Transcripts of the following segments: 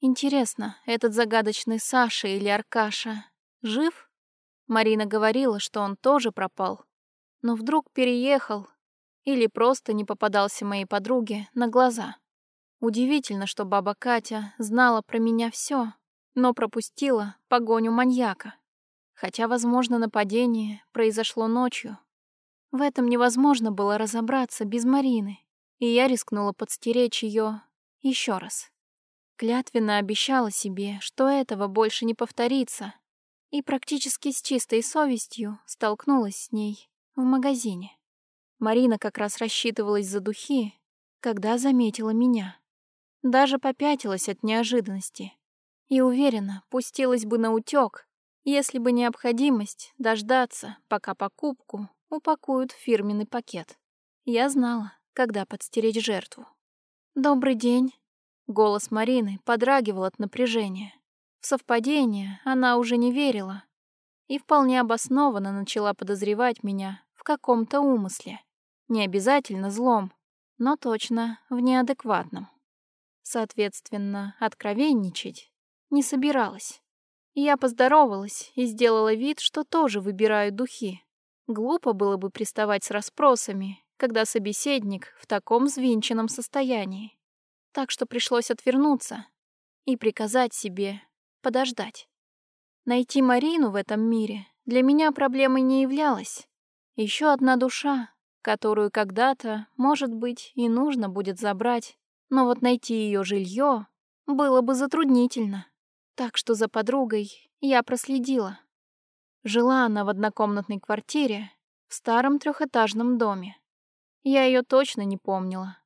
Интересно, этот загадочный Саша или Аркаша жив? Марина говорила, что он тоже пропал. Но вдруг переехал или просто не попадался моей подруге на глаза. Удивительно, что баба Катя знала про меня все, но пропустила погоню маньяка. Хотя, возможно, нападение произошло ночью. В этом невозможно было разобраться без Марины, и я рискнула подстеречь ее еще раз. Клятвенно обещала себе, что этого больше не повторится, и практически с чистой совестью столкнулась с ней в магазине. Марина как раз рассчитывалась за духи, когда заметила меня. Даже попятилась от неожиданности и уверенно пустилась бы на утёк, если бы необходимость дождаться, пока покупку упакуют в фирменный пакет. Я знала, когда подстеречь жертву. «Добрый день!» Голос Марины подрагивал от напряжения. В совпадение она уже не верила и вполне обоснованно начала подозревать меня в каком-то умысле. Не обязательно злом, но точно в неадекватном. Соответственно, откровенничать не собиралась. Я поздоровалась и сделала вид, что тоже выбираю духи. Глупо было бы приставать с расспросами, когда собеседник в таком взвинченном состоянии. Так что пришлось отвернуться и приказать себе подождать. Найти Марину в этом мире для меня проблемой не являлась. Еще одна душа, которую когда-то, может быть, и нужно будет забрать, но вот найти ее жилье было бы затруднительно. Так что за подругой я проследила. Жила она в однокомнатной квартире в старом трехэтажном доме. Я ее точно не помнила.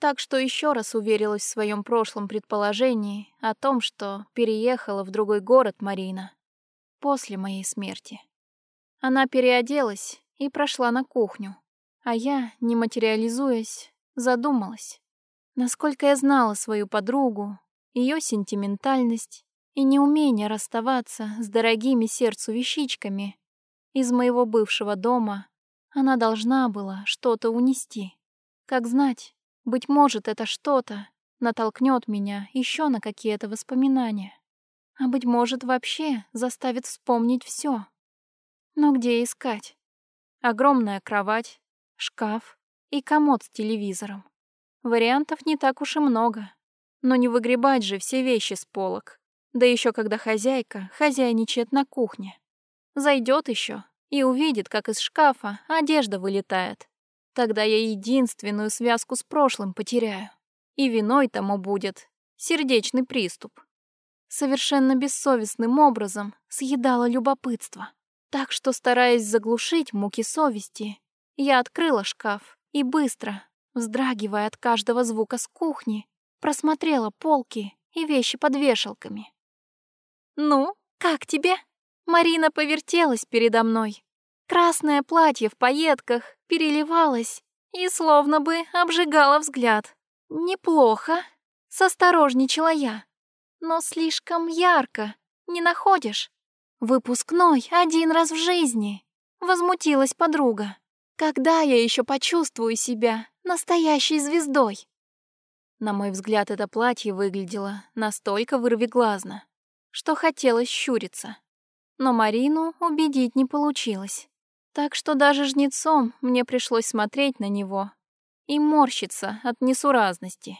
Так что еще раз уверилась в своем прошлом предположении о том, что переехала в другой город Марина после моей смерти. Она переоделась и прошла на кухню, а я, не материализуясь, задумалась. Насколько я знала свою подругу, ее сентиментальность и неумение расставаться с дорогими сердцу вещичками. Из моего бывшего дома она должна была что-то унести. Как знать, быть может, это что-то натолкнет меня еще на какие-то воспоминания. А быть может, вообще заставит вспомнить все. Но где искать? Огромная кровать, шкаф и комод с телевизором. Вариантов не так уж и много. Но не выгребать же все вещи с полок. Да еще когда хозяйка хозяйничает на кухне. Зайдет еще и увидит, как из шкафа одежда вылетает. Тогда я единственную связку с прошлым потеряю. И виной тому будет сердечный приступ. Совершенно бессовестным образом съедала любопытство. Так что, стараясь заглушить муки совести, я открыла шкаф и быстро, вздрагивая от каждого звука с кухни, просмотрела полки и вещи под вешалками. «Ну, как тебе?» Марина повертелась передо мной. Красное платье в пайетках переливалось и словно бы обжигало взгляд. «Неплохо», — состорожничала я. «Но слишком ярко, не находишь?» «Выпускной один раз в жизни», — возмутилась подруга. «Когда я еще почувствую себя настоящей звездой?» На мой взгляд, это платье выглядело настолько вырвиглазно, что хотелось щуриться. Но Марину убедить не получилось. Так что даже жнецом мне пришлось смотреть на него и морщиться от несуразности.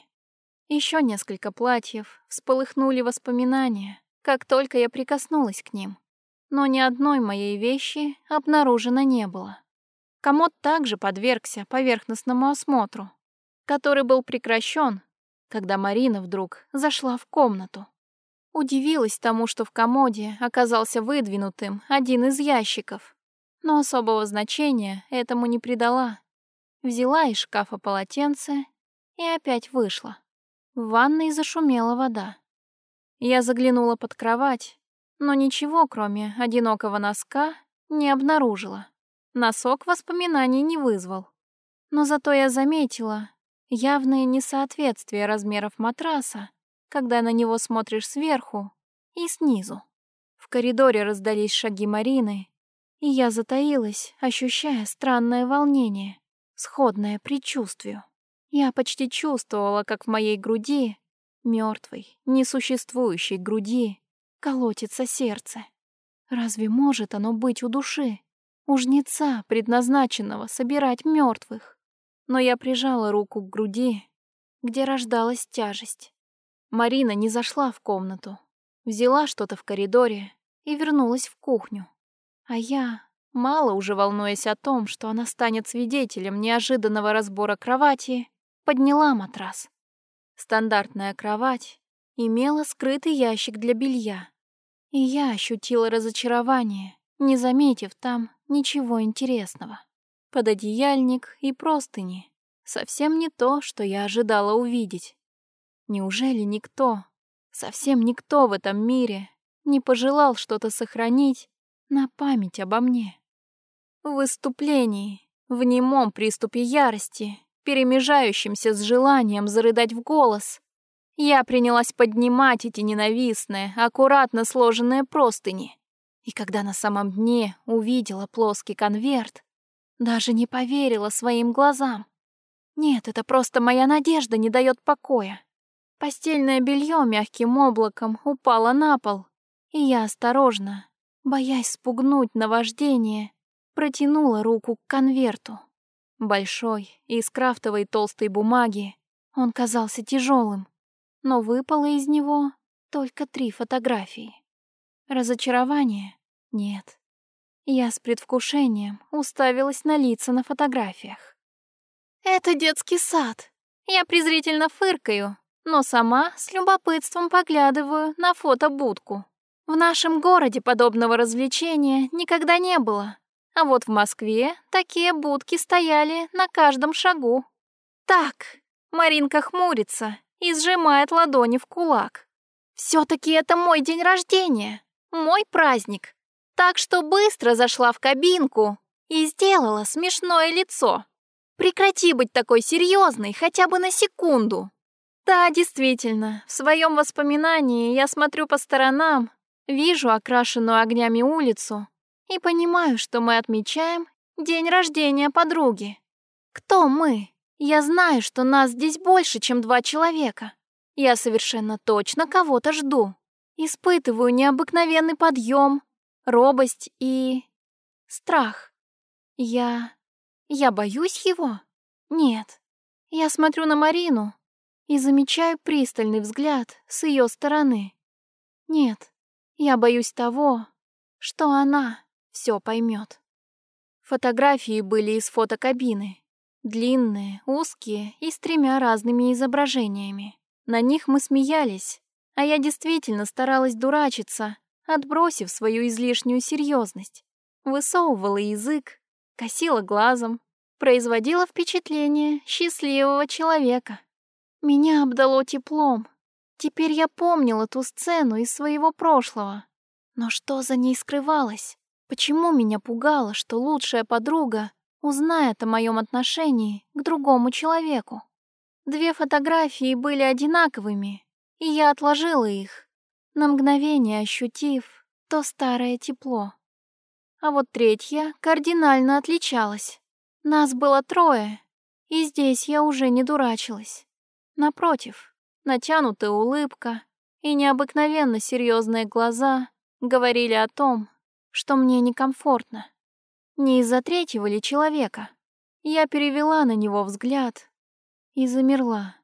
Еще несколько платьев всполыхнули воспоминания, как только я прикоснулась к ним. Но ни одной моей вещи обнаружено не было. Комод также подвергся поверхностному осмотру, который был прекращен, когда Марина вдруг зашла в комнату. Удивилась тому, что в комоде оказался выдвинутым один из ящиков, но особого значения этому не придала. Взяла из шкафа полотенце и опять вышла. В ванной зашумела вода. Я заглянула под кровать, но ничего, кроме одинокого носка, не обнаружила. Носок воспоминаний не вызвал. Но зато я заметила явное несоответствие размеров матраса когда на него смотришь сверху и снизу. В коридоре раздались шаги Марины, и я затаилась, ощущая странное волнение, сходное предчувствию. Я почти чувствовала, как в моей груди мертвой, несуществующей груди колотится сердце. Разве может оно быть у души, у жнеца, предназначенного собирать мертвых? Но я прижала руку к груди, где рождалась тяжесть. Марина не зашла в комнату, взяла что-то в коридоре и вернулась в кухню. А я, мало уже волнуясь о том, что она станет свидетелем неожиданного разбора кровати, подняла матрас. Стандартная кровать имела скрытый ящик для белья, и я ощутила разочарование, не заметив там ничего интересного. Пододеяльник и простыни — совсем не то, что я ожидала увидеть. Неужели никто, совсем никто в этом мире не пожелал что-то сохранить на память обо мне? В выступлении, в немом приступе ярости, перемежающемся с желанием зарыдать в голос, я принялась поднимать эти ненавистные, аккуратно сложенные простыни. И когда на самом дне увидела плоский конверт, даже не поверила своим глазам. Нет, это просто моя надежда не дает покоя. Постельное белье мягким облаком упало на пол, и я осторожно, боясь спугнуть наваждение, протянула руку к конверту. Большой, из крафтовой толстой бумаги, он казался тяжелым, но выпало из него только три фотографии. Разочарование? Нет. Я с предвкушением уставилась на лица на фотографиях. «Это детский сад. Я презрительно фыркаю, но сама с любопытством поглядываю на фотобудку. В нашем городе подобного развлечения никогда не было, а вот в Москве такие будки стояли на каждом шагу. Так, Маринка хмурится и сжимает ладони в кулак. все таки это мой день рождения, мой праздник. Так что быстро зашла в кабинку и сделала смешное лицо. Прекрати быть такой серьезной хотя бы на секунду. Да, действительно, в своем воспоминании я смотрю по сторонам, вижу окрашенную огнями улицу и понимаю, что мы отмечаем день рождения подруги. Кто мы? Я знаю, что нас здесь больше, чем два человека. Я совершенно точно кого-то жду. Испытываю необыкновенный подъем, робость и... страх. Я... я боюсь его? Нет. Я смотрю на Марину, и замечаю пристальный взгляд с ее стороны. Нет, я боюсь того, что она все поймет. Фотографии были из фотокабины. Длинные, узкие и с тремя разными изображениями. На них мы смеялись, а я действительно старалась дурачиться, отбросив свою излишнюю серьезность. Высовывала язык, косила глазом, производила впечатление счастливого человека. Меня обдало теплом. Теперь я помнила ту сцену из своего прошлого. Но что за ней скрывалось? Почему меня пугало, что лучшая подруга узнает о моем отношении к другому человеку? Две фотографии были одинаковыми, и я отложила их, на мгновение ощутив то старое тепло. А вот третья кардинально отличалась. Нас было трое, и здесь я уже не дурачилась. Напротив, натянутая улыбка и необыкновенно серьезные глаза говорили о том, что мне некомфортно. Не из-за третьего ли человека. Я перевела на него взгляд и замерла,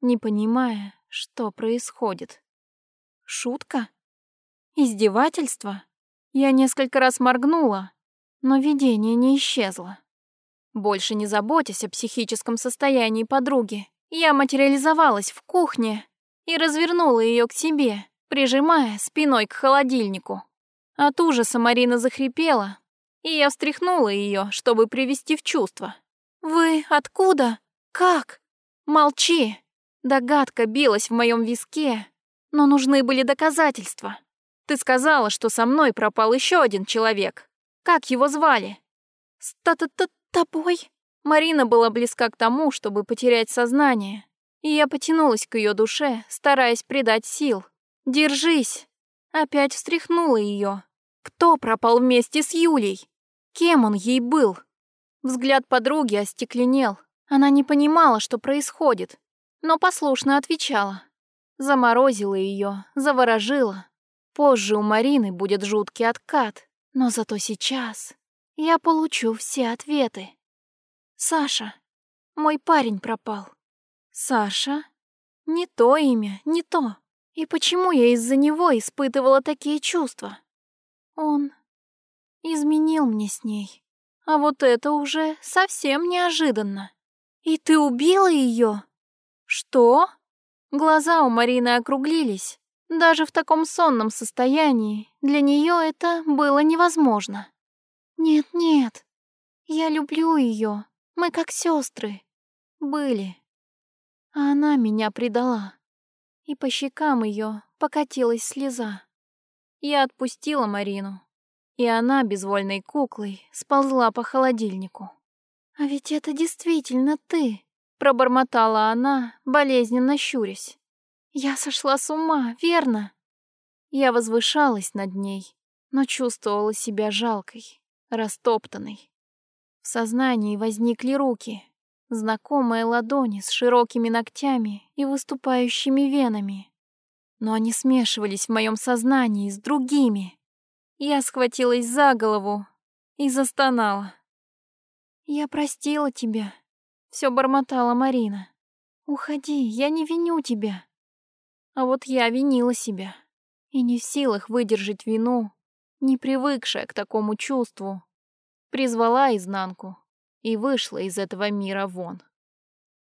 не понимая, что происходит. Шутка? Издевательство? Я несколько раз моргнула, но видение не исчезло. Больше не заботясь о психическом состоянии подруги, я материализовалась в кухне и развернула ее к себе, прижимая спиной к холодильнику. От ужаса Марина захрипела, и я встряхнула ее, чтобы привести в чувство. «Вы откуда? Как? Молчи!» Догадка билась в моем виске, но нужны были доказательства. Ты сказала, что со мной пропал еще один человек. Как его звали? С тобой? Марина была близка к тому, чтобы потерять сознание, и я потянулась к ее душе, стараясь придать сил. «Держись!» Опять встряхнула ее. Кто пропал вместе с Юлей? Кем он ей был? Взгляд подруги остекленел. Она не понимала, что происходит, но послушно отвечала. Заморозила ее, заворожила. Позже у Марины будет жуткий откат, но зато сейчас я получу все ответы. Саша. Мой парень пропал. Саша? Не то имя, не то. И почему я из-за него испытывала такие чувства? Он изменил мне с ней. А вот это уже совсем неожиданно. И ты убила ее? Что? Глаза у Марины округлились. Даже в таком сонном состоянии для нее это было невозможно. Нет-нет, я люблю ее. Мы как сестры. Были. А она меня предала. И по щекам ее покатилась слеза. Я отпустила Марину, и она безвольной куклой сползла по холодильнику. «А ведь это действительно ты!» — пробормотала она, болезненно щурясь. «Я сошла с ума, верно?» Я возвышалась над ней, но чувствовала себя жалкой, растоптанной. В сознании возникли руки, знакомые ладони с широкими ногтями и выступающими венами. Но они смешивались в моем сознании с другими. Я схватилась за голову и застонала. «Я простила тебя», — все бормотала Марина. «Уходи, я не виню тебя». А вот я винила себя и не в силах выдержать вину, не привыкшая к такому чувству, призвала изнанку и вышла из этого мира вон.